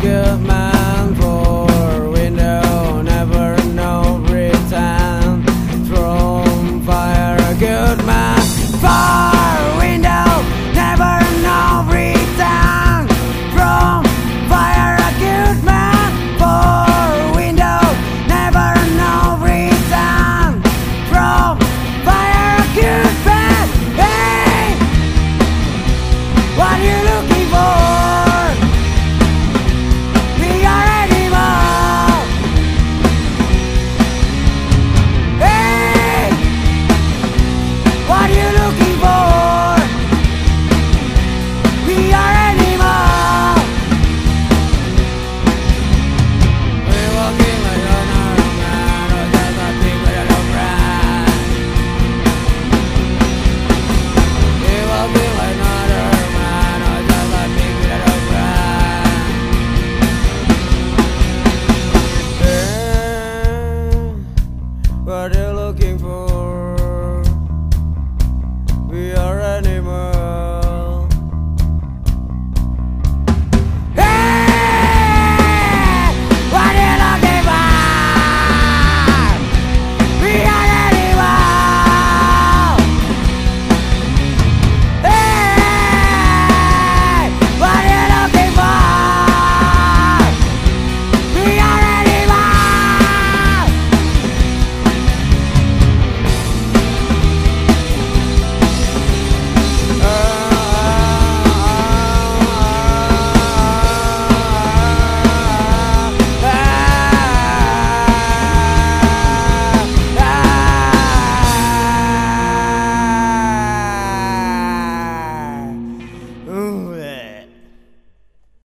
girl.